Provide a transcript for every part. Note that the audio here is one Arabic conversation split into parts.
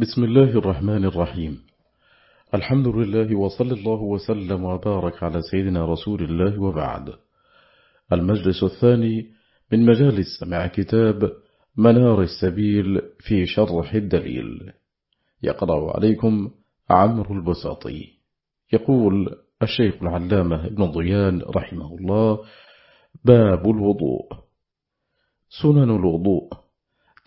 بسم الله الرحمن الرحيم. الحمد لله وصلى الله وسلم وبارك على سيدنا رسول الله وبعد. المجلس الثاني من مجالس سمع كتاب منار السبيل في شرح الدليل. يقرأ عليكم عمرو البساطي. يقول الشيخ العلامة ابن ضيان رحمه الله باب الوضوء. سنن الوضوء.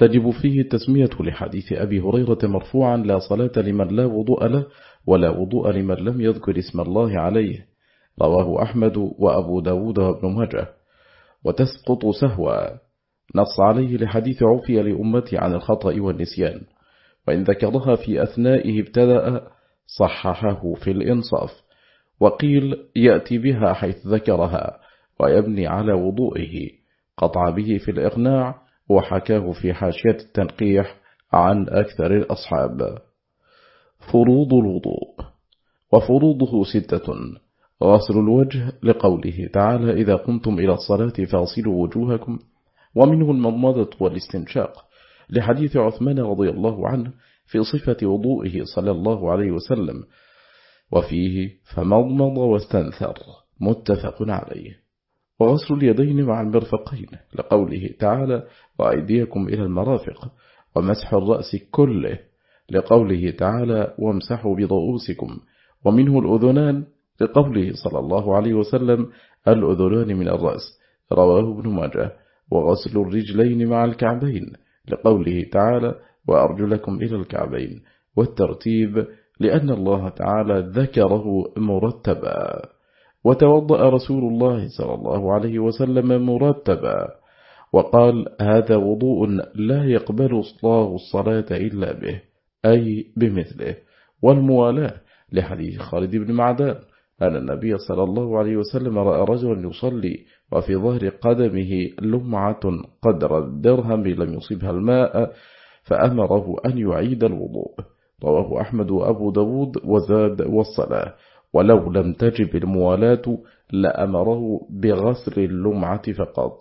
تجب فيه التسمية لحديث أبي هريرة مرفوعا لا صلاة لمن لا وضوء له ولا وضوء لمن لم يذكر اسم الله عليه. رواه أحمد وأبو داود وابن ماجه. وتسقط سهوا نص عليه لحديث عفي لأمتي عن الخطأ والنسيان. وإن ذكرها في أثنائه ابتدأ صححه في الإنصاف. وقيل يأتي بها حيث ذكرها ويبني على وضوئه. قطع به في الإقناع وحكاه في حاشية التنقيح عن أكثر الأصحاب. فروض الوضوء. وفروضه ستة. غسل الوجه لقوله تعالى إذا قمتم إلى الصلاة فاغسلوا وجوهكم. ومنه المضمضة والاستنشاق لحديث عثمان رضي الله عنه في صفة وضوئه صلى الله عليه وسلم. وفيه فمضمض واستنثر. متفق عليه. وغسل اليدين مع المرفقين لقوله تعالى وأيديكم إلى المرافق ومسح الرأس كله لقوله تعالى وامسحوا بضؤوسكم. ومنه الأذنان لقوله صلى الله عليه وسلم الأذنان من الرأس. رواه ابن ماجه. وغسل الرجلين مع الكعبين لقوله تعالى وأرجلكم إلى الكعبين. والترتيب لأن الله تعالى ذكره مرتبا. وتوضأ رسول الله صلى الله عليه وسلم مرتبا. وقال هذا وضوء لا يقبل الله الصلاة إلا به أي بمثله. والموالاة لحديث خالد بن معدان أن النبي صلى الله عليه وسلم رأى رجلا يصلي وفي ظهر قدمه لمعة قدر الدرهم لم يصبها الماء فأمره أن يعيد الوضوء. رواه أحمد وأبو داود وزاد والصلاة. ولو لم تجب الموالاة لأمره بغسل اللمعة فقط.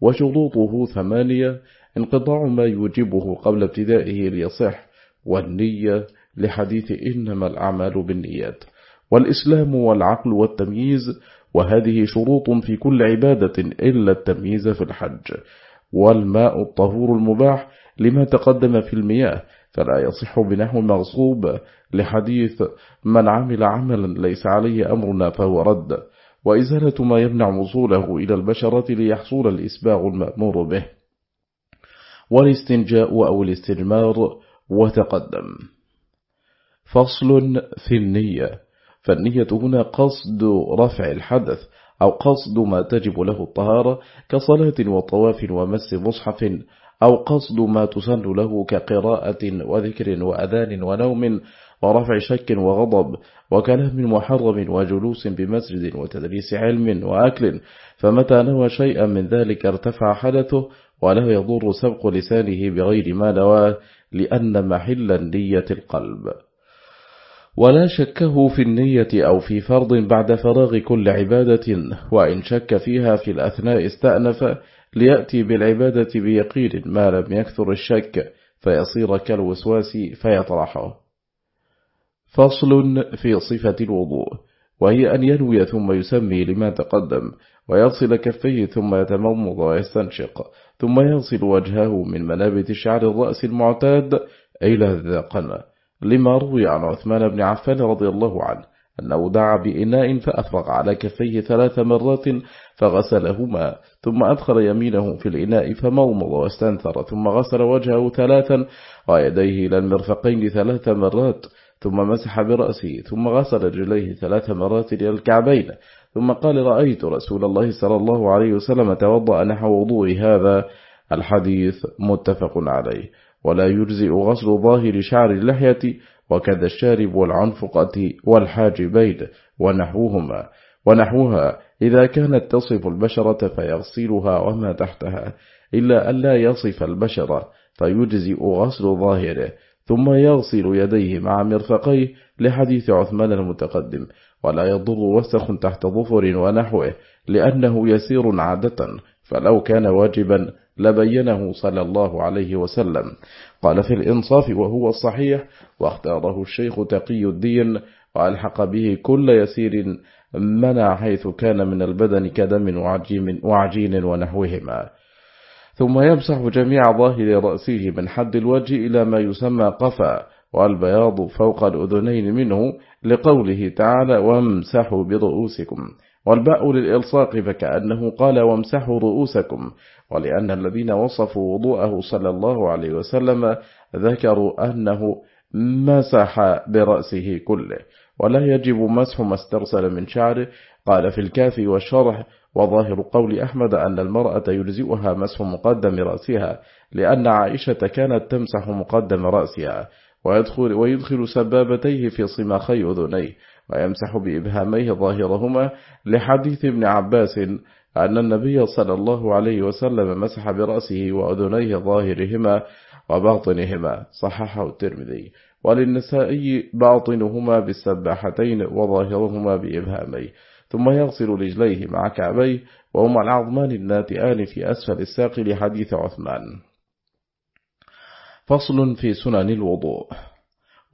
وشروطه ثمانية انقطاع ما يوجبه قبل ابتدائه ليصح والنية لحديث إنما الأعمال بالنيات. والإسلام والعقل والتمييز وهذه شروط في كل عبادة إلا التمييز في الحج. والماء الطهور المباح لما تقدم في المياه فلا يصح بنحو مغصوب لحديث من عمل عملا ليس عليه أمرنا فهو رد. وإزالة ما يمنع وصوله إلى البشرة ليحصول الإسباغ المأمور به. والاستنجاء أو الاستجمار وتقدم. فصل في النية. فالنية هنا قصد رفع الحدث أو قصد ما تجب له الطهارة كصلاة وطواف ومس مصحف أو قصد ما تسن له كقراءة وذكر وأذان ونوم ورفع شك وغضب وكلام محرم وجلوس بمسجد وتدريس علم وأكل فمتى نوى شيئا من ذلك ارتفع حدثه ولا يضر سبق لسانه بغير ما نواه لأن محل النية القلب. ولا شكه في النية أو في فرض بعد فراغ كل عبادة وإن شك فيها في الأثناء استأنف ليأتي بالعبادة بيقين ما لم يكثر الشك فيصير كالوسواس فيطرحه. فصل في صفة الوضوء وهي أن ينوي ثم يسمي لما تقدم ويغسل كفيه ثم يتمضمض ويستنشق ثم يغسل وجهه من منابت شعر الرأس المعتاد إلى الذقن. لما روي عن عثمان بن عفان رضي الله عنه أنه دعا بإناء فأفرغ على كفيه ثلاث مرات فغسلهما ثم أدخل يمينه في الإناء فمضمض واستنثر ثم غسل وجهه ثلاثا ويديه إلى المرفقين ثلاث مرات ثم مسح برأسه ثم غسل رجليه ثلاث مرات إلى الكعبين ثم قال رأيت رسول الله صلى الله عليه وسلم توضأ نحو وضوء هذا. الحديث متفق عليه. ولا يجزئ غسل ظاهر شعر اللحية وكذا الشارب والعنفقة والحاجبين ونحوهما ونحوها إذا كانت تصف البشرة فيغسلها وما تحتها إلا أن لا يصف البشرة فيجزئ غسل ظاهره ثم يغسل يديه مع مرفقيه لحديث عثمان المتقدم ولا يضر وسخ تحت ظفر ونحوه لأنه يسير عادة فلو كان واجبا لبينه صلى الله عليه وسلم. قال في الإنصاف وهو الصحيح واختاره الشيخ تقي الدين وألحق به كل يسير منع حيث كان من البدن كدم وعجين ونحوهما. ثم يمسح جميع ظاهر رأسه من حد الوجه إلى ما يسمى قفا والبياض فوق الأذنين منه لقوله تعالى وامسحوا برؤوسكم والباء للإلصاق فكأنه قال وامسحوا رؤوسكم ولأن الذين وصفوا وضوءه صلى الله عليه وسلم ذكروا أنه مسح برأسه كله ولا يجب مسح ما استرسل من شعره قال في الكافي والشرح وظاهر قول أحمد أن المرأة يلزئها مسح مقدم رأسها لأن عائشة كانت تمسح مقدم رأسها ويدخل, ويدخل سبابتيه في صماخي أذنيه ويمسح بإبهاميه ظاهرهما لحديث ابن عباس أن النبي صلى الله عليه وسلم مسح برأسه وأذنيه ظاهرهما وباطنهما. صححه الترمذي. وللنسائي باطنهما بالسباحتين وظاهرهما بإبهاميه. ثم يغسل رجليه مع كعبيه وهما العظمان الناتئان في أسفل الساق لحديث عثمان. فصل في سنن الوضوء.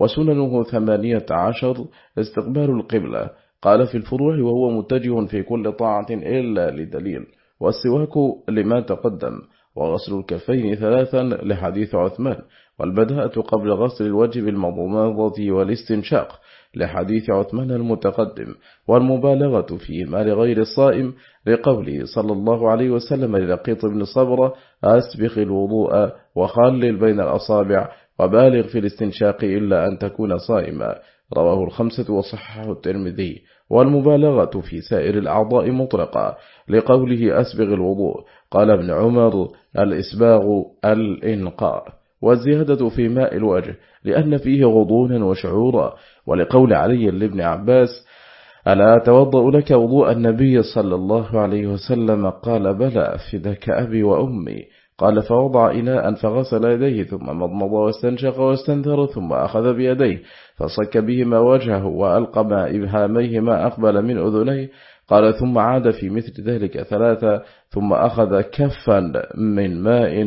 وسننه ثمانية عشر استقبال القبلة. قال في الفروع وهو متجه في كل طاعة إلا لدليل والسواك لما تقدم وغسل الكفين ثلاثا لحديث عثمان والبداءة قبل غسل الوجه بالمضمضة والاستنشاق لحديث عثمان المتقدم والمبالغة فيما لغير الصائم لقوله صلى الله عليه وسلم للقيط بن صبرة أسبق الوضوء وخلل بين الأصابع وبالغ في الاستنشاق إلا أن تكون صائما. رواه الخمسة وصححه الترمذي. والمبالغة في سائر الأعضاء مطلقة لقوله أسبغ الوضوء. قال ابن عمر الإسباغ الإنقاء. والزيادة في ماء الوجه لأن فيه غضونا وشعورا ولقول علي لابن عباس ألا أتوضأ لك وضوء النبي صلى الله عليه وسلم؟ قال بلى فدك أبي وأمي. قال فوضع إناء فغسل يديه ثم مضمض واستنشق واستنثر ثم أخذ بيديه فصك بهما وجهه وألقى ما إبهاميه ما أقبل من أذنيه. قال ثم عاد في مثل ذلك ثلاثة ثم أخذ كفا من ماء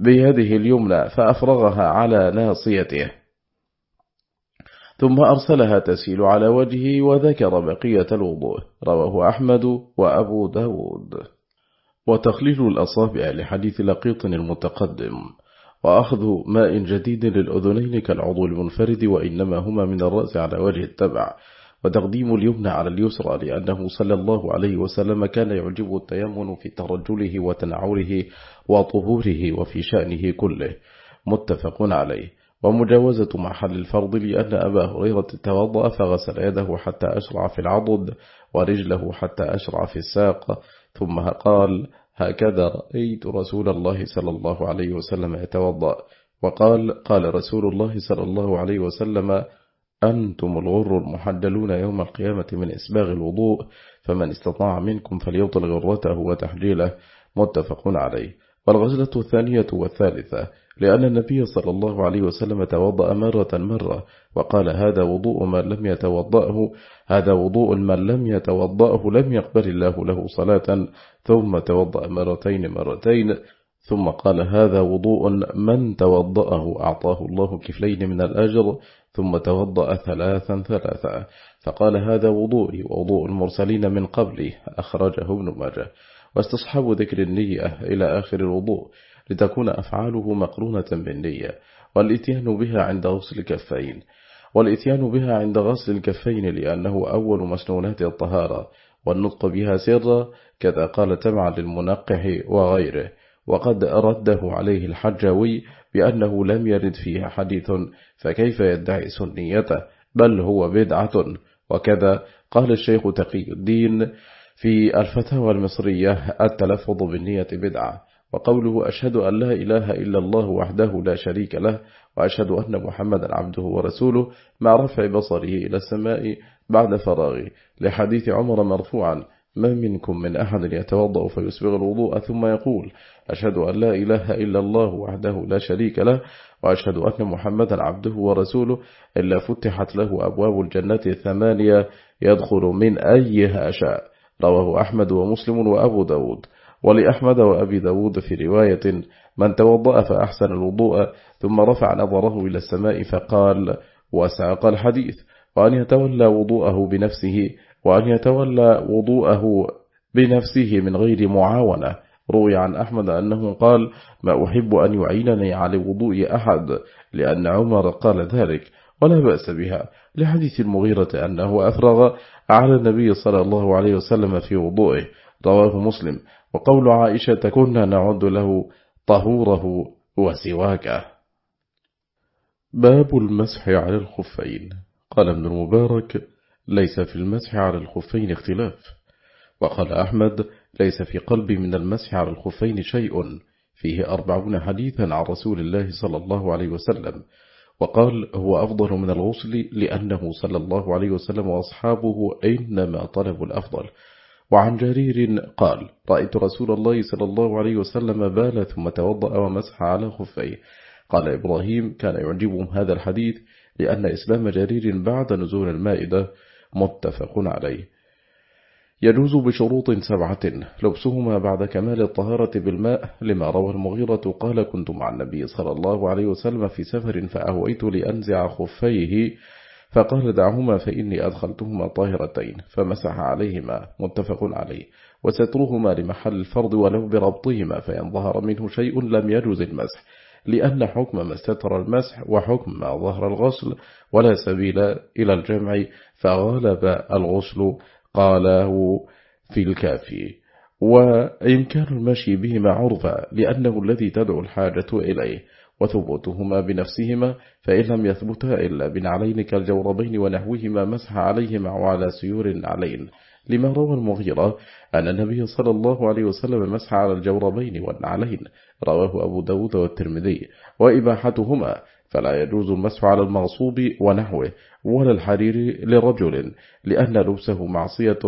بيده اليمنى فأفرغها على ناصيته. ثم أرسلها تسيل على وجهه وذكر بقية الوضوء. رواه أحمد وأبو داود. وتخليل الأصابع لحديث لقيط المتقدم وأخذ ماء جديد للأذنين كالعضو المنفرد وإنما هما من الرأس على وجه التبع وتقديم اليمنى على اليسرى لأنه صلى الله عليه وسلم كان يعجب التيمن في ترجله وتنعوره وطهوره وفي شأنه كله. متفق عليه. ومجاوزة محل الفرض لأن أبا هريرة توضأ فغسل يده حتى أشرع في العضد ورجله حتى أشرع في الساق ثم قال هكذا رأيت رسول الله صلى الله عليه وسلم يتوضأ. وقال قال رسول الله صلى الله عليه وسلم أنتم الغر المحدلون يوم القيامة من إسباغ الوضوء فمن استطاع منكم فليطل غرته وتحجيله. متفق عليه. والغزلة الثانية والثالثة لأن النبي صلى الله عليه وسلم توضأ مرة مرة وقال هذا وضوء من لم يتوضأه هذا وضوء من لم يتوضأه لم يقبل الله له صلاة ثم توضأ مرتين مرتين ثم قال هذا وضوء من توضأه أعطاه الله كفلين من الأجر ثم توضأ ثلاثا ثلاثا. فقال هذا وضوئي ووضوء المرسلين من قبلي أخرجه ابن ماجه. واستصحاب ذكر النية إلى آخر الوضوء لتكون أفعاله مقرونة بالنية. والإتيان بها عند غسل الكفين. والإتيان بها عند غسل الكفين لأنه أول مسنونات الطهارة والنطق بها سرا كذا قال تبعا للمنقح وغيره. وقد رده عليه الحجاوي بأنه لم يرد فيها حديث فكيف يدعي سنيته؟ بل هو بدعة. وكذا قال الشيخ تقي الدين في الفتاوى المصرية التلفظ بالنية بدعة. وقوله أشهد أن لا إله إلا الله وحده لا شريك له وأشهد أن محمدا عبده ورسوله مع رفع بصره إلى السماء بعد فراغه. لحديث عمر مرفوعا ما منكم من أحد يتوضأ فيسبغ الوضوء ثم يقول أشهد أن لا إله إلا الله وحده لا شريك له وأشهد أن محمدا عبده ورسوله إلا فتحت له أبواب الجنة الثمانية يدخل من أيها شاء. رواه أحمد ومسلم وأبو داود. ولأحمد وأبي داود في رواية من توضأ فأحسن الوضوء ثم رفع نظره إلى السماء فقال وساق الحديث وأن يتولى وضوءه بنفسه وأن يتولى وضوءه بنفسه من غير معاونة. روي عن أحمد أنه قال ما أحب أن يعينني على وضوء أحد لأن عمر قال ذلك ولا بأس بها. لحديث المغيرة أنه أفرغ على النبي صلى الله عليه وسلم في وضوئه رواه مسلم. وقول عائشة كنا نعد له طهوره وسواكه باب المسح على الخفين. قال ابن المبارك ليس في المسح على الخفين اختلاف. وقال أحمد ليس في قلبي من المسح على الخفين شيء. فيه أربعون حديثا عن رسول الله صلى الله عليه وسلم. وقال هو أفضل من الغسل لأنه صلى الله عليه وسلم وأصحابه إنما طلبوا الأفضل. وعن جرير قال رأيت رسول الله صلى الله عليه وسلم بال ثم توضأ ومسح على خفيه. قال إبراهيم كان يعجبهم هذا الحديث لأن إسلام جرير بعد نزول المائدة متفق عليه. يجوز بشروط سبعة لبسهما بعد كمال الطهارة بالماء لما روى المغيرة قال كنت مع النبي صلى الله عليه وسلم في سفر فأهويت لأنزع خفيه فقال دعهما فإني أدخلتهما طاهرتين فمسح عليهما متفق عليه. وسترهما لمحل الفرض ولو بربطهما فإن ظهر منه شيء لم يجوز المسح لأن حكم ما استتر المسح وحكم ما ظهر الغسل ولا سبيل إلى الجمع فغالب الغسل قاله في الكافي. وإمكان المشي بهما عرفا لأنه الذي تدعو الحاجة إليه. وثبوتهما بنفسهما فإن لم يثبتا إلا بنعلين كالجوربين ونحوهما مسح عليهما وعلى سيور علين لما روى المغيرة أن النبي صلى الله عليه وسلم مسح على الجوربين والنعلين. رواه أبو داود والترمذي. وإباحتهما فلا يجوز المسح على المغصوب ونحوه ولا الحرير لرجل لأن لبسه معصية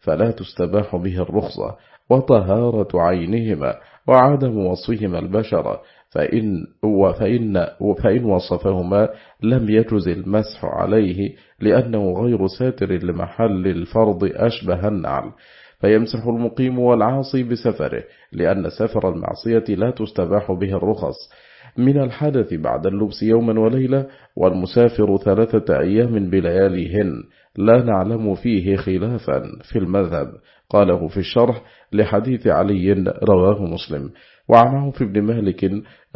فلا تستباح به الرخصة وطهارة عينهما وعدم وصفهما البشر. فإن, وفإن فإن وصفهما لم يجز المسح عليه لأنه غير ساتر لمحل الفرض أشبه النعل. فيمسح المقيم والعاصي بسفره لأن سفر المعصية لا تستباح به الرخص. من الحدث بعد اللبس يوما وليلة والمسافر ثلاثة أيام بلياليهن لا نعلم فيه خلافا في المذهب. قاله في الشرح لحديث علي رواه مسلم. وعن في ابن مالك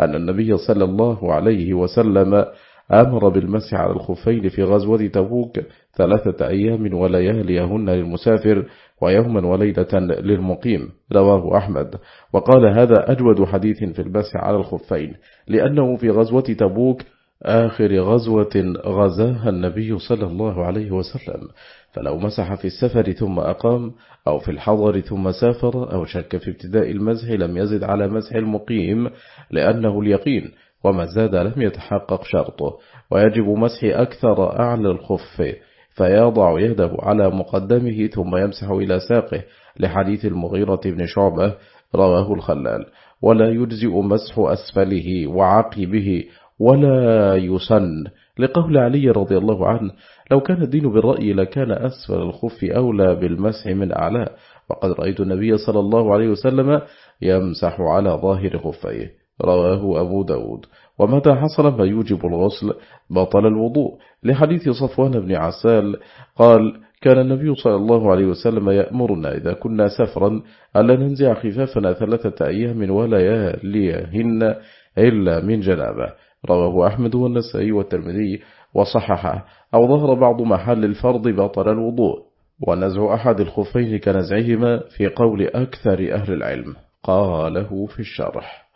أن النبي صلى الله عليه وسلم أمر بالمسح على الخفين في غزوة تبوك ثلاثة أيام ولياليهن للمسافر ويوما وليلة للمقيم. رواه أحمد. وقال هذا أجود حديث في المسح على الخفين لأنه في غزوة تبوك آخر غزوة غزاها النبي صلى الله عليه وسلم. فلو مسح في السفر ثم أقام أو في الحضر ثم سافر أو شك في ابتداء المزح لم يزد على مسح المقيم لأنه اليقين وما زاد لم يتحقق شرطه. ويجب مسح أكثر أعلى الخف فيضع يده على مقدمه ثم يمسح إلى ساقه. لحديث المغيرة بن شعبة رواه الخلال. ولا يجزئ مسح أسفله وعقبه ولا يسن. لقول علي رضي الله عنه لو كان الدين بالرأي لكان أسفل الخف أولى بالمسح من أعلى وقد رأيت النبي صلى الله عليه وسلم يمسح على ظاهر خفيه. رواه أبو داود. ومتى حصل ما يوجب الغسل؟ بطل الوضوء. لحديث صفوان بن عسال قال كان النبي صلى الله عليه وسلم يأمرنا إذا كنا سفرا ألا ننزع خفافنا ثلاثة أيام ولياليهن إلا من جنابه. رواه أحمد والنسائي والترمذي وصححه. أو ظهر بعض محل الفرض بطل الوضوء ونزع أحد الخفين كنزعهما في قول أكثر أهل العلم. قاله في الشرح.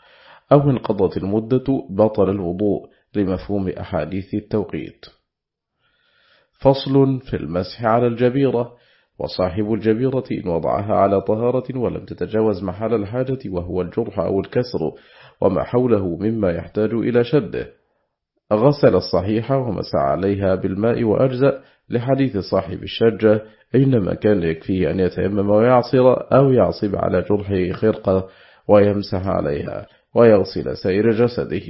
أو انقضت المدة بطل الوضوء لمفهوم أحاديث التوقيت. فصل في المسح على الجبيرة. وصاحب الجبيرة إن وضعها على طهارة ولم تتجاوز محل الحاجة وهو الجرح أو الكسر. وما حوله مما يحتاج إلى شده. غسل الصحيحة ومسع عليها بالماء وأجزأ لحديث صاحب الشجة إنما كان يكفيه أن يتيمم ويعصر أو يعصب على جرحه خرقة ويمسح عليها ويغسل سير جسده.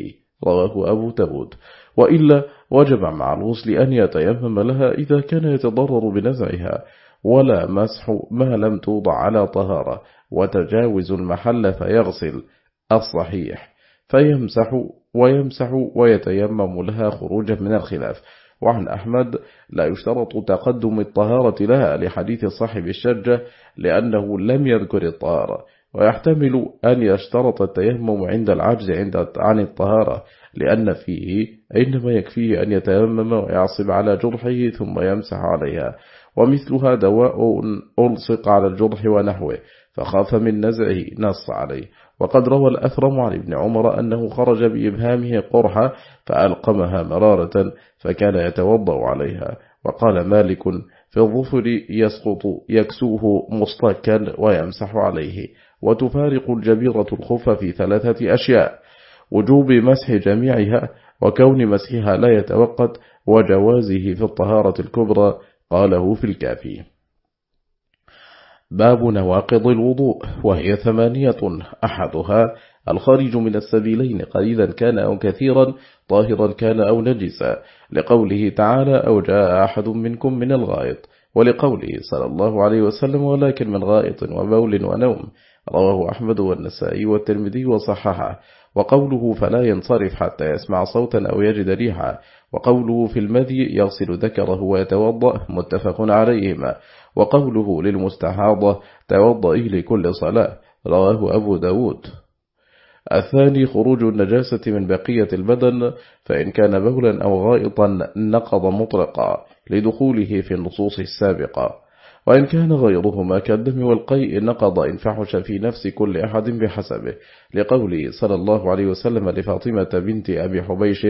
رواه أبو تبود وإلا وجب مع الغسل أن يتيمم لها إذا كان يتضرر بنزعها ولا مسح ما لم توضع على طهارة. وتجاوز المحل فيغسل. الصحيح. فيمسح ويمسح ويتيمم لها خروجا من الخلاف. وعن أحمد لا يشترط تقدم الطهارة لها لحديث صاحب الشجة لأنه لم يذكر الطهارة. ويحتمل أن يشترط التيمم عند العجز عند عن الطهارة لأن فيه إنما يكفيه أن يتيمم ويعصب على جرحه ثم يمسح عليها. ومثلها دواء ألصق على الجرح ونحوه. فخاف من نزعه نص عليه. وقد روى الأثرم عن ابن عمر أنه خرج بإبهامه قرحة فألقمها مرارة فكان يتوضأ عليها. وقال مالك في الظفر يسقط يكسوه مصطكا ويمسح عليه. وتفارق الجبيرة الخف في ثلاثة أشياء وجوب مسح جميعها وكون مسحها لا يتوقت وجوازه في الطهارة الكبرى قاله في الكافي. باب نواقض الوضوء وهي ثمانية أحدها الخارج من السبيلين قليلا كان أو كثيرا طاهرا كان أو نجسا. لقوله تعالى أو جاء أحد منكم من الغائط. ولقوله صلى الله عليه وسلم ولكن من غائط وبول ونوم. رواه أحمد والنسائي والترمذي وصححه. وقوله فلا ينصرف حتى يسمع صوتا أو يجد ريحا. وقوله في المذي يغسل ذكره ويتوضأ متفق عليهما. وقوله للمستحاضة توضئي لكل صلاة رواه أبو داود. الثاني خروج النجاسة من بقية البدن فإن كان بولا أو غائطا نقض مطلقا لدخوله في النصوص السابقة. وإن كان غيرهما كالدم والقيء نقض إن فحش في نفس كل أحد بحسبه. لقوله صلى الله عليه وسلم لفاطمة بنت أبي حبيش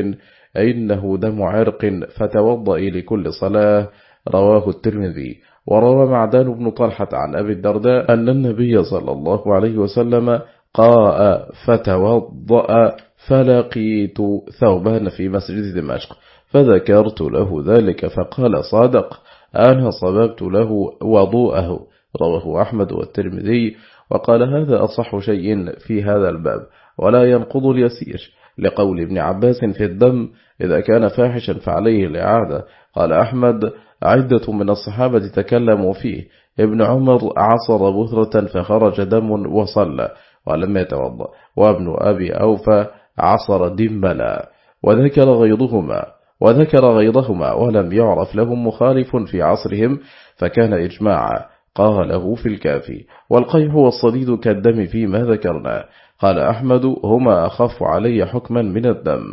إنه دم عرق فتوضئي لكل صلاة رواه الترمذي. وروى معدان بن طلحة عن أبي الدرداء أن النبي صلى الله عليه وسلم قاء فتوضأ فلقيت ثوبان في مسجد دمشق فذكرت له ذلك فقال صادق أنا صببت له وضوءه. رواه أحمد والترمذي. وقال هذا أصح شيء في هذا الباب ولا ينقض اليسير لقول ابن عباس في الدم إذا كان فاحشا فعليه الإعادة. قال أحمد عدة من الصحابة تكلموا فيه. ابن عمر عصر بثرة فخرج دم وصلى ولم يتوضأ. وابن أبي أوفى عصر دملا وذكر غيظهما. وذكر غيظهما ولم يعرف لهم مخالف في عصرهم فكان إجماعا. قاله في الكافي. والقيح والصديد كالدم فيما ذكرنا. قال أحمد هما أخف علي حكما من الدم.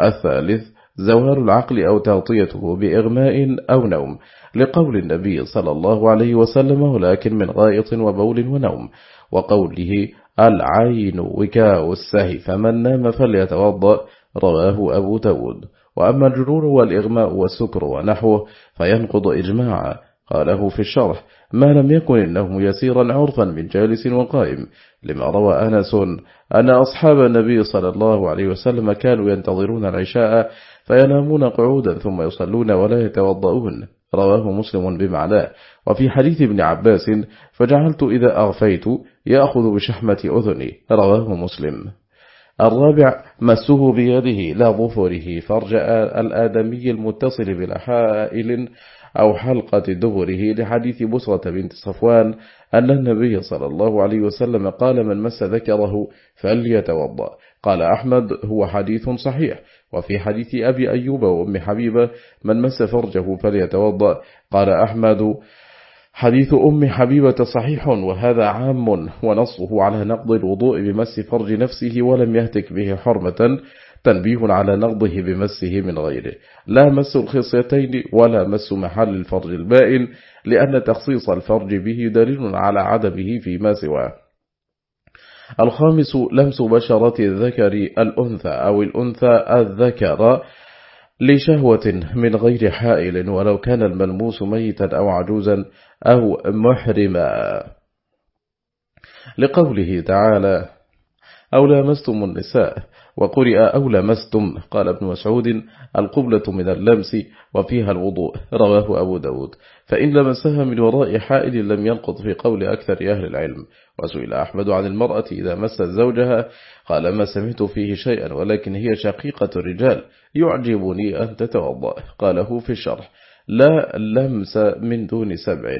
الثالث زوال العقل أو تغطيته بإغماء أو نوم لقول النبي صلى الله عليه وسلم ولكن من غائط وبول ونوم وقوله العين وكاء السهي فمن نام فليتوضأ رواه أبو تود وأما الجنون والإغماء والسكر ونحوه فينقض إجماعا قاله في الشرح ما لم يكن إنه يسيرا عرفا من جالس وقائم لما روى أنس أن أصحاب النبي صلى الله عليه وسلم كانوا ينتظرون العشاء فينامون قعودا ثم يصلون ولا يتوضؤون. رواه مسلم بمعناه. وفي حديث ابن عباس فجعلت إذا أغفيت يأخذ بشحمة أذني. رواه مسلم. الرابع مسه بيده لا ظفره فرج الآدمي المتصل بلا حائل أو حلقة دبره. لحديث بصرة بنت صفوان أن النبي صلى الله عليه وسلم قال من مس ذكره فليتوضأ. قال أحمد هو حديث صحيح. وفي حديث أبي أيوب وأم حبيبة من مس فرجه فليتوضأ. قال أحمد حديث أم حبيبة صحيح وهذا عام ونصه على نقض الوضوء بمس فرج نفسه ولم يهتك به حرمة تنبيه على نقضه بمسه من غيره. لا مس الخصيتين ولا مس محل الفرج البائن لأن تخصيص الفرج به دليل على عدمه فيما سواه. الخامس لمس بشرة الذكر الأنثى أو الأنثى الذكر لشهوة من غير حائل ولو كان الملموس ميتا أو عجوزا أو محرما. لقوله تعالى أو لامستم النساء وقرئ أو لمستم. قال ابن مسعود القبلة من اللمس وفيها الوضوء. رواه أبو داود. فإن لمسها من وراء حائل لم ينقض في قول أكثر أهل العلم. وسئل أحمد عن المرأة إذا مست زوجها. قال ما سمعت فيه شيئا ولكن هي شقيقة الرجال. يعجبني أن تتوضأ. قاله في الشرح. لا لمس من دون سبع.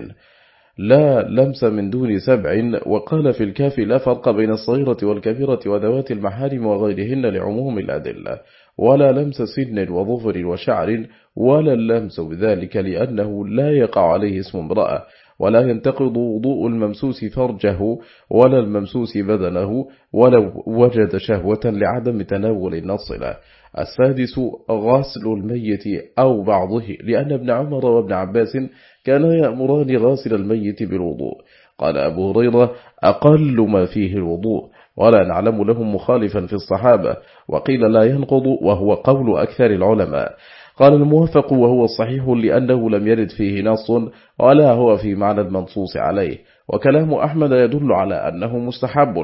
لا لمس من دون سبع وقال في الكاف لا فرق بين الصغيرة والكبيرة وذوات المحارم وغيرهن لعموم الأدلة ولا لمس سن وظفر وشعر ولا اللمس بذلك لأنه لا يقع عليه اسم امرأة. ولا ينتقض وضوء الممسوس فرجه ولا الممسوس بدنه ولو وجد شهوة لعدم تناول النص له السادس غسل الميت أو بعضه لأن ابن عمر وابن عباس كانا يأمران غاسل الميت بالوضوء. قال أبو هريرة أقل ما فيه الوضوء ولا نعلم لهم مخالفا في الصحابة. وقيل لا ينقض وهو قول أكثر العلماء. قال الموفق وهو الصحيح لأنه لم يرد فيه نص ولا هو في معنى المنصوص عليه. وكلام أحمد يدل على أنه مستحب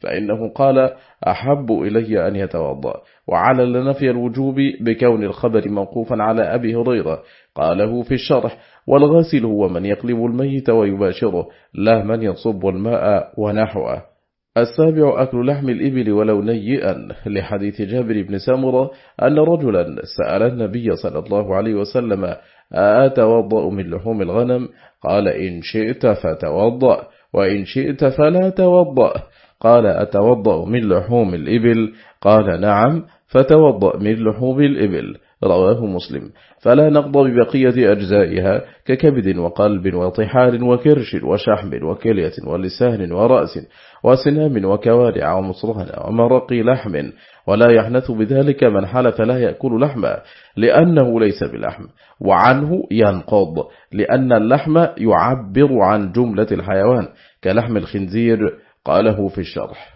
فإنه قال أحب إلي أن يتوضأ. وعلى لنفي الوجوب بكون الخبر موقوفا على أبي هريرة. قاله في الشرح والغاسل هو من يقلب الميت ويباشره لا من يصب الماء ونحوه. السابع أكل لحم الإبل ولو نيئا لحديث جابر بن سامرة أن رجلا سأل النبي صلى الله عليه وسلم أتوضأ من لحوم الغنم؟ قال إن شئت فتوضأ وإن شئت فلا توضأ. قال أتوضأ من لحوم الإبل؟ قال نعم فتوضأ من لحوم الإبل. رواه مسلم. فلا نقضى ببقية أجزائها ككبد وقلب وطحال وكرش وشحم وكلية ولسان ورأس وسنام وكوارع ومصرهن ومرق لحم. ولا يحنث بذلك من حلف لا يأكل لحما لأنه ليس بلحم. وعنه ينقض لأن اللحم يعبر عن جملة الحيوان كلحم الخنزير قاله في الشرح.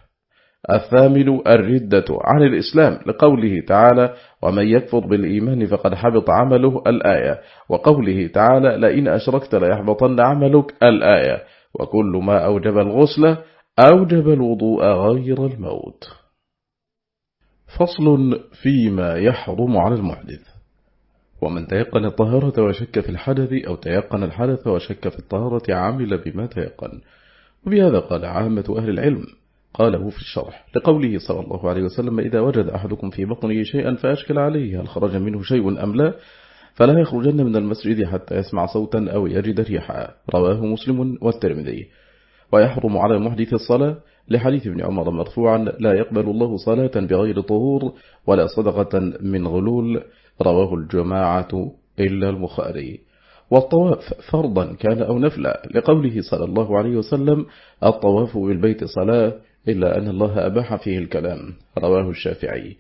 الثامن الردة عن الإسلام لقوله تعالى ومن يكفر بالإيمان فقد حبط عمله الآية وقوله تعالى لئن أشركت ليحبطن عملك الآية وكل ما أوجب الغسل أوجب الوضوء غير الموت. فصل فيما يحرم على المحدث. ومن تيقن الطهارة وشك في الحدث أو تيقن الحدث وشك في الطهارة عمل بما تيقن. وبهذا قال عامة أهل العلم قاله في الشرح لقوله صلى الله عليه وسلم إذا وجد أحدكم في بطنه شيئا فأشكل عليه هل خرج منه شيء أم لا؟ فلا يخرجن من المسجد حتى يسمع صوتا أو يجد ريحا. رواه مسلم والترمذي. ويحرم على المحدث الصلاة لحديث ابن عمر مرفوعا لا يقبل الله صلاة بغير طهور ولا صدقة من غلول. رواه الجماعة إلا البخاري. والطواف فرضا كان أو نفلا لقوله صلى الله عليه وسلم الطواف بالبيت صلاة إلا أن الله أباح فيه الكلام. رواه الشافعي.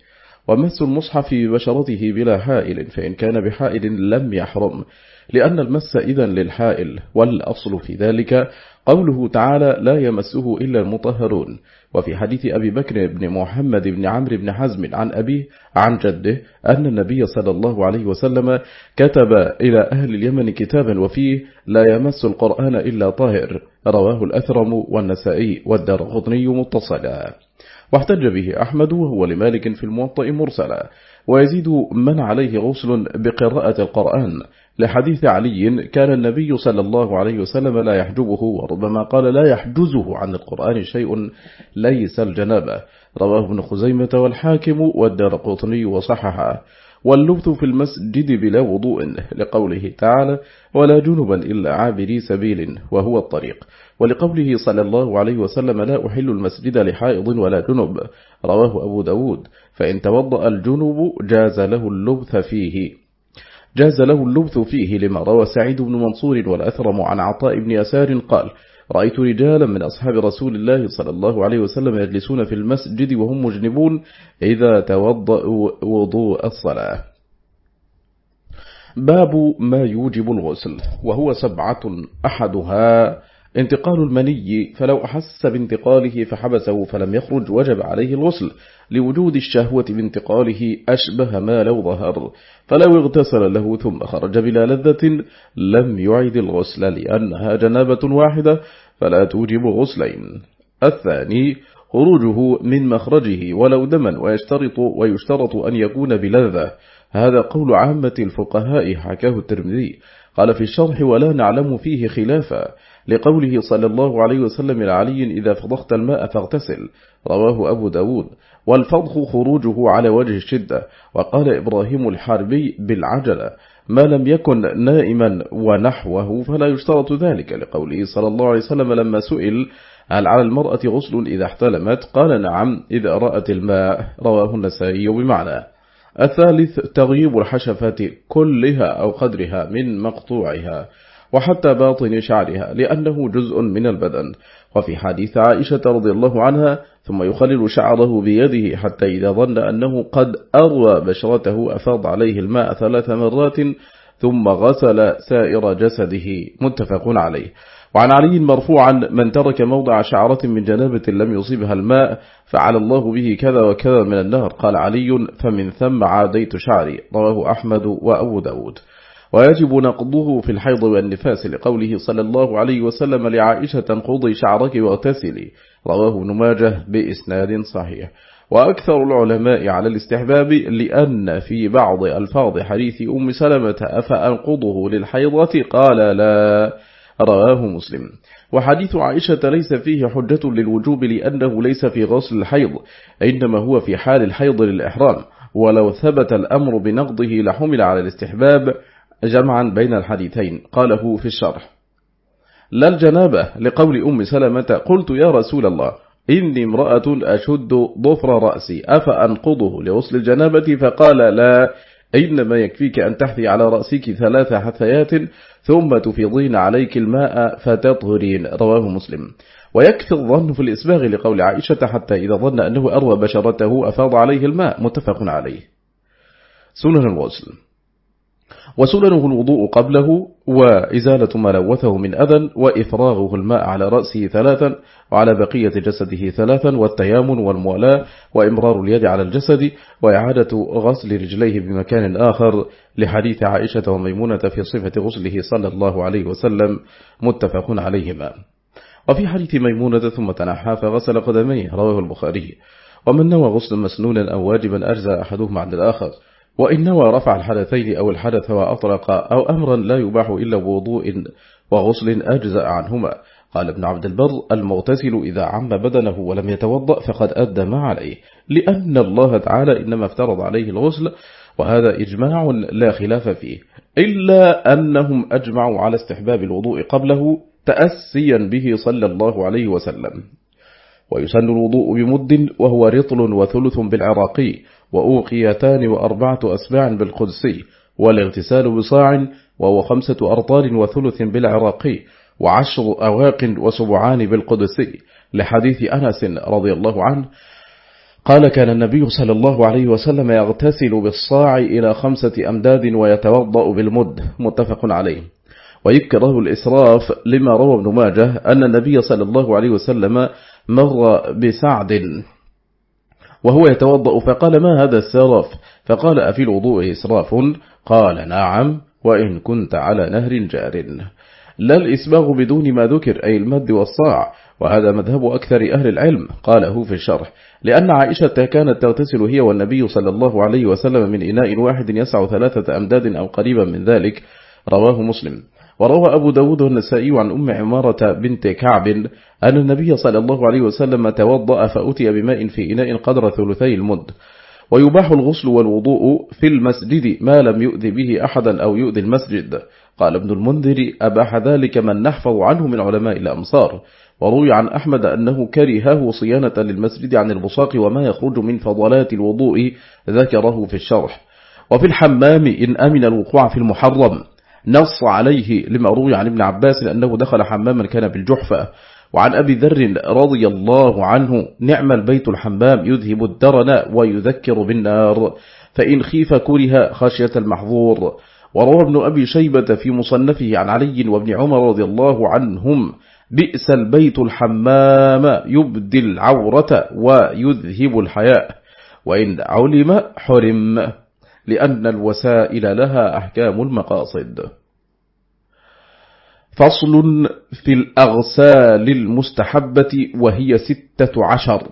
ومس المصحف ببشرته بلا حائل فإن كان بحائل لم يحرم لأن المس إذا للحائل والأصل في ذلك قوله تعالى لا يمسه إلا المطهرون وفي حديث أبي بكر بن محمد بن عمرو بن حزم عن أبيه عن جده أن النبي صلى الله عليه وسلم كتب إلى أهل اليمن كتابا وفيه لا يمس القرآن إلا طاهر رواه الأثرم والنسائي والدار غضني متصلا. واحتج به أحمد وهو لمالك في الموطئ مرسلا. ويزيد من عليه غسل بقراءة القرآن. لحديث علي كان النبي صلى الله عليه وسلم لا يحجبه وربما قال لا يحجزه عن القرآن شيء ليس الجنابة رواه ابن خزيمة والحاكم والدار قطني وصححه. واللبث في المسجد بلا وضوء لقوله تعالى ولا جنبا إلا عابري سبيل وهو الطريق. ولقوله صلى الله عليه وسلم لا أحل المسجد لحائض ولا جنب. رواه أبو داود. فإن توضأ الجنب جاز له اللبث فيه. جاز له اللبث فيه لما روى سعيد بن منصور والأثرم عن عطاء بن يسار قال رأيت رجالا من أصحاب رسول الله صلى الله عليه وسلم يجلسون في المسجد وهم مجنبون إذا توضأوا وضوء الصلاة. باب ما يوجب الغسل وهو سبعة أحدها. انتقال المني فلو أحس بانتقاله فحبسه فلم يخرج وجب عليه الغسل لوجود الشهوة بانتقاله أشبه ما لو ظهر. فلو اغتسل له ثم خرج بلا لذة لم يعيد الغسل لأنها جنابة واحدة فلا توجب غسلين. الثاني خروجه من مخرجه ولو دما ويشترط, ويشترط أن يكون بلذة. هذا قول عامة الفقهاء حكاه الترمذي. قال في الشرح ولا نعلم فيه خلافا. لقوله صلى الله عليه وسلم لعلي إذا فضخت الماء فاغتسل. رواه أبو داود. والفضخ خروجه على وجه الشدة. وقال إبراهيم الحاربي بالعجلة ما لم يكن نائما ونحوه فلا يشترط ذلك. لقوله صلى الله عليه وسلم لما سئل هل على المرأة غسل إذا احتلمت؟ قال نعم إذا رأت الماء. رواه النسائي بمعنى. الثالث تغييب الحشفة كلها أو قدرها من مقطوعها. وحتى باطن شعرها لأنه جزء من البدن. وفي حديث عائشة رضي الله عنها ثم يخلل شعره بيده حتى إذا ظن أنه قد أروى بشرته أفاض عليه الماء ثلاث مرات ثم غسل سائر جسده. متفق عليه. وعن علي مرفوعا من ترك موضع شعرة من جنابة لم يصيبها الماء فعل الله به كذا وكذا من النهر. قال علي فمن ثم عاديت شعري. رواه أحمد وأبو داود. ويجب نقضه في الحيض والنفاس لقوله صلى الله عليه وسلم لعائشة انقضي شعرك واغتسلي. رواه ابن ماجه بإسناد صحيح. وأكثر العلماء على الاستحباب لأن في بعض ألفاظ حديث أم سلمة أفأنقضه للحيضة؟ قال لا. رواه مسلم. وحديث عائشة ليس فيه حجة للوجوب لأنه ليس في غسل الحيض إنما هو في حال الحيض للإحرام. ولو ثبت الأمر بنقضه لحمل على الاستحباب جمعا بين الحديثين. قاله في الشرح. لا الجنابة لقول أم سلمة قلت يا رسول الله إني امرأة أشد ضفر رأسي أفأنقضه لغسل الجنابة؟ فقال لا إنما يكفيك أن تحثي على رأسك ثلاث حثيات ثم تفيضين عليك الماء فتطهرين. رواه مسلم. ويكفي الظن في الإسباغ لقول عائشة حتى إذا ظن أنه أروى بشرته أفاض عليه الماء. متفق عليه. سنن الوصل وسننه الوضوء قبله وإزالة ما لوثه من أذى وإفراغه الماء على رأسه ثلاثا وعلى بقية جسده ثلاثا والتيامن والموالاة وإمرار اليد على الجسد وإعادة غسل رجليه بمكان آخر لحديث عائشة وميمونة في صفة غسله صلى الله عليه وسلم متفق عليهما. وفي حديث ميمونة ثم تنحى فغسل قدميه رواه البخاري. ومن نوى غسل مسنونا أو واجبا أجزى أحدهما عن الآخر. وإن نوى رفع الحدثين أو الحدث وأطلق أو أمرا لا يباح إلا بوضوء وغسل أجزأ عنهما. قال ابن عبد البر المغتسل إذا عم بدنه ولم يتوضأ فقد أدى ما عليه لأن الله تعالى إنما افترض عليه الغسل وهذا إجماع لا خلاف فيه إلا أنهم أجمعوا على استحباب الوضوء قبله تأسيا به صلى الله عليه وسلم. ويسن الوضوء بمد وهو رطل وثلث بالعراقي وأوقيتان وأربعة أسباع بالقدسي والاغتسال بصاع وهو خمسة أرطال وثلث بالعراقي وعشر أواق وسبعان بالقدسي لحديث أنس رضي الله عنه قال كان النبي صلى الله عليه وسلم يغتسل بالصاع إلى خمسة أمداد ويتوضأ بالمد متفق عليه. ويكره الإسراف لما روى ابن ماجه أن النبي صلى الله عليه وسلم مر بسعد. وهو يتوضأ فقال ما هذا السرف؟ فقال أفي الوضوء إسراف. قال نعم وإن كنت على نهر جار. لا الإسباغ بدون ما ذكر أي المد والصاع وهذا مذهب أكثر أهل العلم قاله في الشرح. لأن عائشة كانت تغتسل هي والنبي صلى الله عليه وسلم من إناء واحد يسع ثلاثة أمداد أو قريبا من ذلك رواه مسلم. وروى أبو داود النسائي عن أم عمارة بنت كعب أن النبي صلى الله عليه وسلم توضأ فأتي بماء في إناء قدر ثلثي المد. ويباح الغسل والوضوء في المسجد ما لم يؤذي به أحدا أو يؤذي المسجد. قال ابن المنذر أباح ذلك من نحفظ عنه من علماء الأمصار. وروي عن أحمد أنه كرهه صيانة للمسجد عن البصاق وما يخرج من فضلات الوضوء ذكره في الشرح. وفي الحمام إن أمن الوقوع في المحرم. نص عليه لما روي عن ابن عباس أنه دخل حماما كان بالجحفة. وعن أبي ذر رضي الله عنه نعم البيت الحمام يذهب الدرن ويذكر بالنار فإن خيف كره خشية المحظور. وروى ابن أبي شيبة في مصنفه عن علي وابن عمر رضي الله عنهم بئس البيت الحمام يبدي العورة ويذهب الحياء وإن علم حرم. لأن الوسائل لها أحكام المقاصد. فصل في الأغسال المستحبة وهي ستة عشر.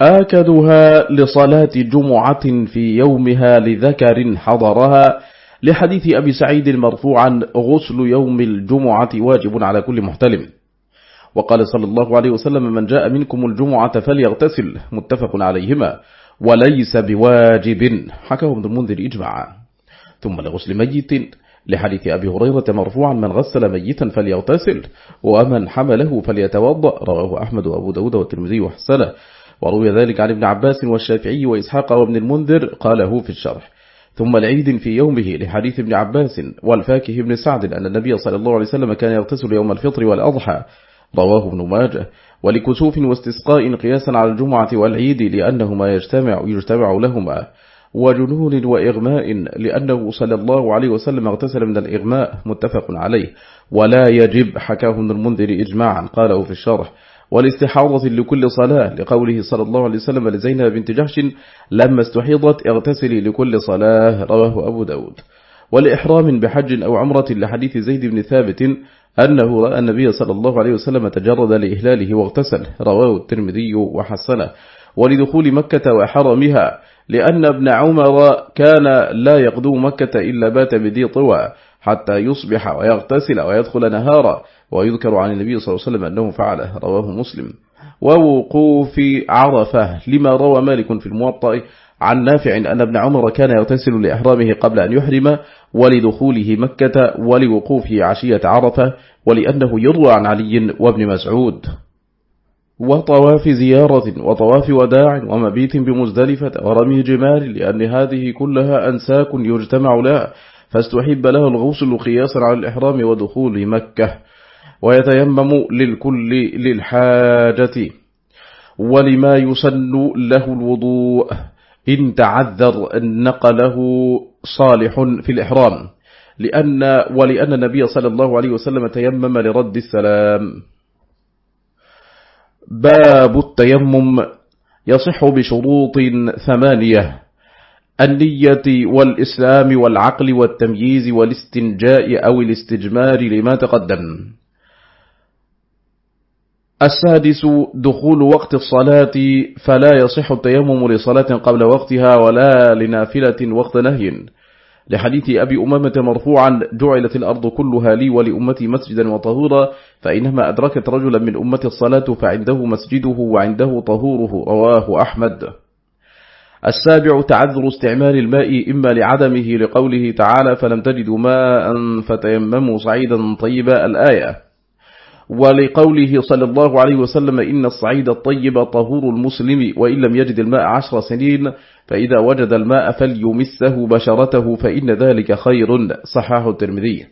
آكدها لصلاة جمعة في يومها لذكر حضرها لحديث أبي سعيد المرفوعا غسل يوم الجمعة واجب على كل محتلم. وقال صلى الله عليه وسلم من جاء منكم الجمعة فليغتسل متفق عليهما. وليس بواجب. حكاه ابن المنذر إجمعا ثم لغسل ميت لحديث أبي هريرة مرفوعا من غسل ميتا فليغتسل ومن حمله فليتوضأ. رواه أحمد وأبو داود والترمذي وحسنه. وروي ذلك عن ابن عباس والشافعي وإسحاق وابن المنذر قاله في الشرح. ثم العيد في يومه لحديث ابن عباس والفاكه بن سعد أن النبي صلى الله عليه وسلم كان يغتسل يوم الفطر والأضحى. رواه ابن ماجه. ولكسوف واستسقاء قياسا على الجمعة والعيد لأنهما يجتمع, يجتمع لهما وجنون وإغماء لأنه صلى الله عليه وسلم اغتسل من الإغماء متفق عليه. ولا يجب حكاه ابن المنذر إجماعا قاله في الشرح. والاستحاضة لكل صلاة لقوله صلى الله عليه وسلم لزينب بنت جحش لما استحيضت اغتسلي لكل صلاة رواه أبو داود. ولإحرام بحج أو عمرة لحديث زيد بن ثابت أنه رأى النبي صلى الله عليه وسلم تجرد لإهلاله واغتسل. رواه الترمذي وحسنه. ولدخول مكة وحرمها لأن ابن عمر كان لا يقدو مكة إلا بات بذي طوى حتى يصبح ويغتسل ويدخل نهارا ويذكر عن النبي صلى الله عليه وسلم أنه فعله. رواه مسلم. ووقوف عرفة لما روى مالك في الموطأ عن نافع أن ابن عمر كان يغتسل لإحرامه قبل أن يحرم ولدخوله مكة ولوقوفه عشية عرفة ولأنه يروى عن علي وابن مسعود. وطواف زيارة وطواف وداع ومبيت بمزدلفة ورمي جمال لأن هذه كلها أنساك يجتمع لها فاستحب له الغسل قياسا على الإحرام ودخول مكة. ويتيمم للكل للحاجة ولما يسن له الوضوء. إن تعذر نقله صالح في الإحرام لأن ولأن النبي صلى الله عليه وسلم تيمم لرد السلام. باب التيمم يصح بشروط ثمانية النية والإسلام والعقل والتمييز والاستنجاء أو الاستجمار لما تقدم. السادس دخول وقت الصلاة فلا يصح التيمم لصلاة قبل وقتها ولا لنافلة وقت نهي. لحديث أبي أمامة مرفوعا جعلت الأرض كلها لي ولأمتي مسجدا وطهورا فإنما أدركت رجلا من أمة الصلاة فعنده مسجده وعنده طهوره رواه أحمد. السابع تعذر استعمال الماء إما لعدمه لقوله تعالى فلم تجدوا ماء فتيمموا صعيدا طيبا الآية ولقوله صلى الله عليه وسلم إن الصعيد الطيب طهور المسلم وإن لم يجد الماء عشر سنين فإذا وجد الماء فليمسه بشرته فإن ذلك خير. صحاه الترمذي.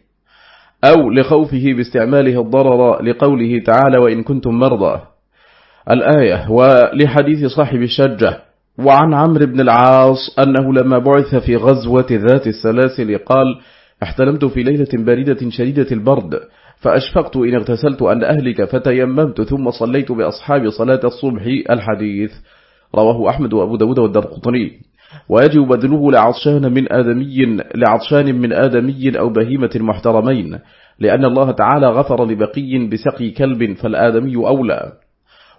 أو لخوفه باستعماله الضرر لقوله تعالى وإن كنتم مرضى. الآية ولحديث صاحب الشجة وعن عمرو بن العاص أنه لما بعث في غزوة ذات السلاسل قال احتلمت في ليلة باردة شديدة البرد فأشفقت إن اغتسلت أن أهلك فتيممت ثم صليت بأصحاب صلاة الصبح الحديث. رواه أحمد وأبو داود والدرقطني. ويجب بدله لعطشان من آدمي لعطشان من آدمي أو بهيمة محترمين لأن الله تعالى غفر لبقي بسقي كلب فالآدمي أولى.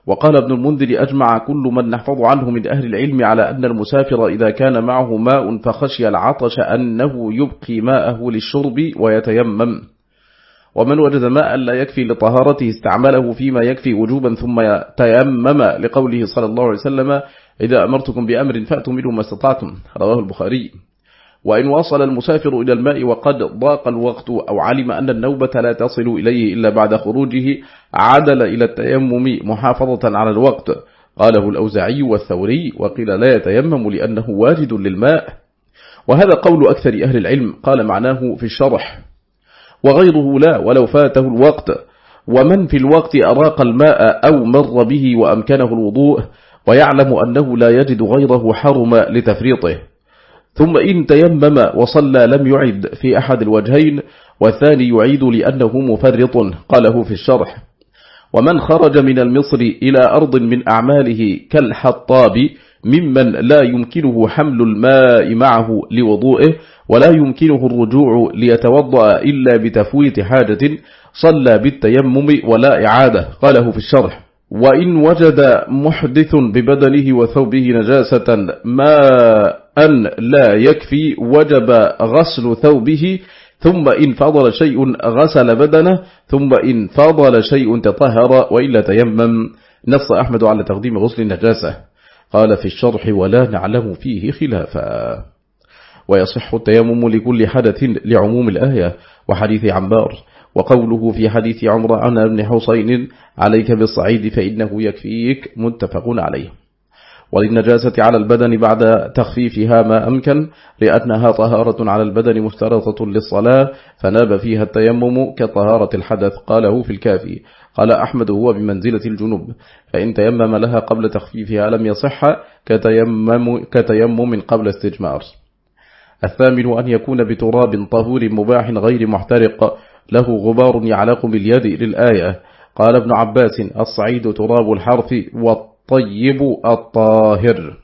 وقال ابن المنذر أجمع كل من نحفظ عنه من أهل العلم على أن المسافر إذا كان معه ماء فخشي العطش أنه يبقي ماءه للشرب ويتيمم. ومن وجد ماء لا يكفي لطهارته استعمله فيما يكفي وجوبا ثم تيمم لقوله صلى الله عليه وسلم إذا أمرتكم بأمر فأتوا منه ما استطعتم. رواه البخاري. وإن وصل المسافر إلى الماء وقد ضاق الوقت أو علم أن النوبة لا تصل إليه إلا بعد خروجه عدل إلى التيمم محافظة على الوقت. قاله الأوزعي والثوري وقيل لا يتيمم لأنه واجد للماء. وهذا قول أكثر أهل العلم قال معناه في الشرح. وغيره لا ولو فاته الوقت. ومن في الوقت أراق الماء أو مر به وأمكنه الوضوء ويعلم أنه لا يجد غيره حرم لتفريطه. ثم إن تيمم وصلى لم يعد في أحد الوجهين والثاني يعيد لأنه مفرط قاله في الشرح. ومن خرج من المصر إلى أرض من أعماله كالحطاب ممن لا يمكنه حمل الماء معه لوضوئه ولا يمكنه الرجوع ليتوضأ إلا بتفويت حاجة صلى بالتيمم ولا إعادة قاله في الشرح. وإن وجد محدث ببدنه وثوبه نجاسة ما أن لا يكفي وجب غسل ثوبه ثم إن فضل شيء غسل بدنه ثم إن فضل شيء تطهر وإلا تيمم. نص أحمد على تقديم غسل النجاسة. قال في الشرح ولا نعلم فيه خلافا. ويصح التيمم لكل حدث لعموم الآية وحديث عمار وقوله في حديث عمر عن ابن حسين عليك بالصعيد فإنه يكفيك متفق عليه. وللنجاسة على البدن بعد تخفيفها ما أمكن لأنها طهارة على البدن مفترضة للصلاة فناب فيها التيمم كطهارة الحدث قاله في الكافي. قال أحمد هو بمنزلة الجنوب فإن تيمم لها قبل تخفيفها لم يصح كتيمم, كتيمم قبل استجمار الثامن أن يكون بتراب طهور مباح غير محترق له غبار يعلق باليد للآية. قال ابن عباس الصعيد تراب الحرث والطيب الطاهر.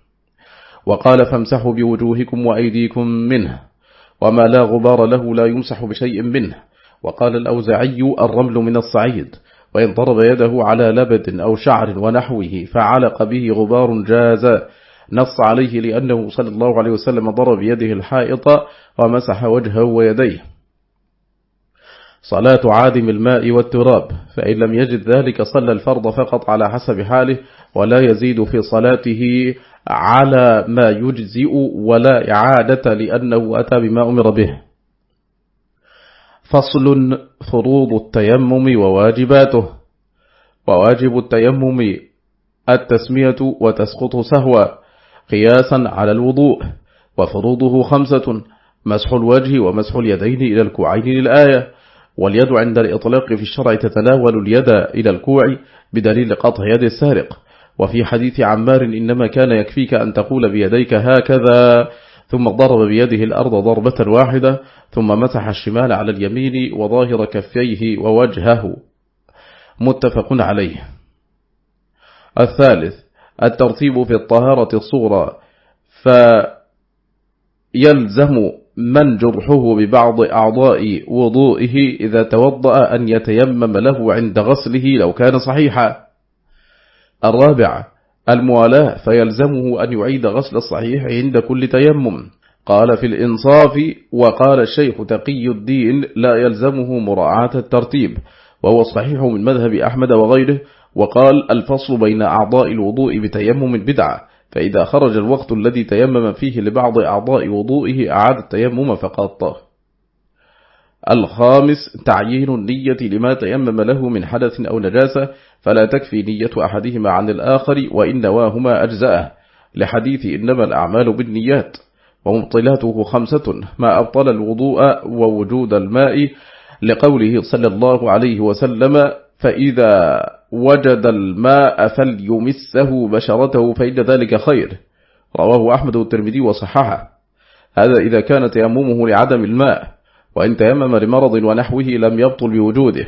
وقال فامسحوا بوجوهكم وأيديكم منه وما لا غبار له لا يمسح بشيء منه. وقال الأوزعي الرمل من الصعيد. وإن ضرب يده على لبد أو شعر ونحوه فعلق به غبار جاز نص عليه لأنه صلى الله عليه وسلم ضرب يده الحائط ومسح وجهه ويديه. صلاة عادم الماء والتراب فإن لم يجد ذلك صلى الفرض فقط على حسب حاله ولا يزيد في صلاته على ما يجزئ ولا إعادة لأنه أتى بما أمر به. فصل فروض التيمم وواجباته. وواجب التيمم التسمية وتسقط سهوا قياسا على الوضوء وفروضه خمسة مسح الوجه ومسح اليدين إلى الكوعين للآية واليد عند الإطلاق في الشرع تتناول اليد إلى الكوع بدليل قطع يد السارق. وفي حديث عمار إنما كان يكفيك أن تقول بيديك هكذا. ثم ضرب بيده الأرض ضربة واحدة ثم مسح الشمال على اليمين وظاهر كفيه ووجهه. متفق عليه. الثالث الترتيب في الطهارة الصغرى. فيلزم من جرحه ببعض أعضاء وضوئه إذا توضأ أن يتيمم له عند غسله لو كان صحيحا. الرابع الموالاة فيلزمه أن يعيد غسل الصحيح عند كل تيمم. قال في الإنصاف وقال الشيخ تقي الدين لا يلزمه مراعاة الترتيب. وهو الصحيح من مذهب أحمد وغيره وقال الفصل بين أعضاء الوضوء بتيمم بدعة. فإذا خرج الوقت الذي تيمم فيه لبعض أعضاء وضوئه أعاد التيمم فقط. الخامس تعيين النية لما تيمم له من حدث أو نجاسة فلا تكفي نية أحدهما عن الآخر وإن نواهما أجزاءه لحديث إنما الأعمال بالنيات ومبطلاته خمسة ما أبطل الوضوء ووجود الماء لقوله صلى الله عليه وسلم فإذا وجد الماء فليمسه بشرته فإن ذلك خير. رواه أحمد والترمذي وصححه. هذا إذا كان تيممه لعدم الماء. وإن تيمم لمرض ونحوه لم يبطل بوجوده.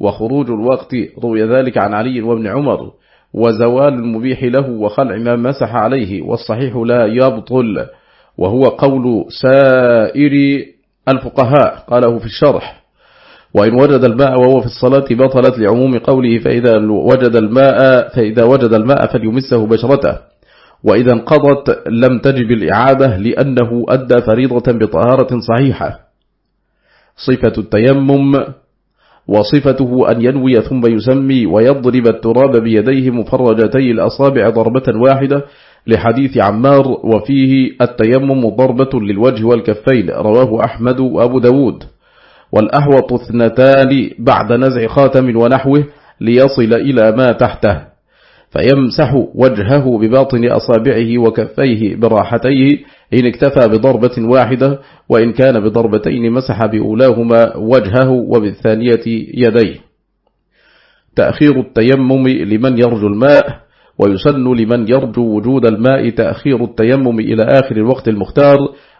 وخروج الوقت روي ذلك عن علي وابن عمر وزوال المبيح له وخلع ما مسح عليه والصحيح لا يبطل وهو قول سائر الفقهاء قاله في الشرح. وإن وجد الماء وهو في الصلاة بطلت لعموم قوله فإذا وجد الماء فإذا وجد الماء فليمسه بشرته. وإذا انقضت لم تجب الإعادة لأنه أدى فريضة بطهارة صحيحة. صفة التيمم وصفته أن ينوي ثم يسمي ويضرب التراب بيديه مفرجتي الأصابع ضربة واحدة لحديث عمار وفيه التيمم ضربة للوجه والكفين رواه أحمد وأبو داود. والأحوط اثنتان بعد نزع خاتم ونحوه ليصل إلى ما تحته. فيمسح وجهه بباطن أصابعه وكفيه براحتيه إن اكتفى بضربة واحدة وإن كان بضربتين مسح بأولاهما وجهه وبالثانية يديه. تأخير التيمم لمن يرجو الماء ويسن لمن يرجو وجود الماء تأخير التيمم إلى آخر الوقت المختار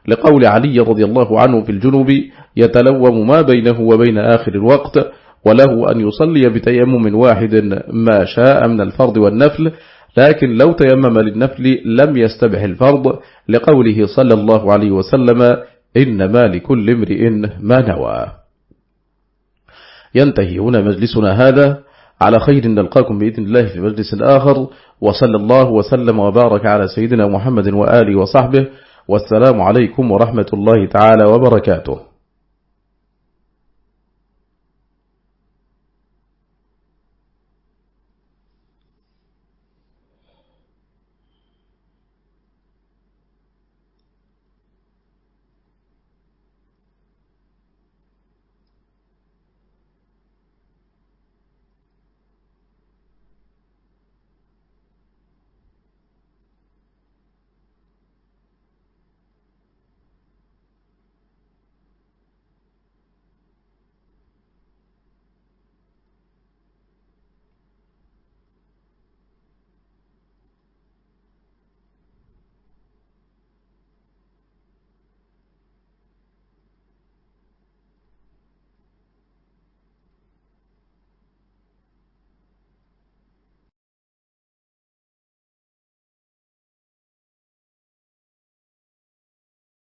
لقول علي رضي الله عنه في الجنوب يتلوم ما بينه وبين آخر الوقت وله أن يصلي بتيمم واحد ما شاء من الفرض والنفل لكن لو تيمم للنفل لم يستبح الفرض لقوله صلى الله عليه وسلم إنما لكل امرئ ما نوى. ينتهي هنا مجلسنا هذا. على خير نلقاكم بإذن الله في مجلس آخر. وصلى الله وسلم وبارك على سيدنا محمد وآله وصحبه. والسلام عليكم ورحمة الله تعالى وبركاته.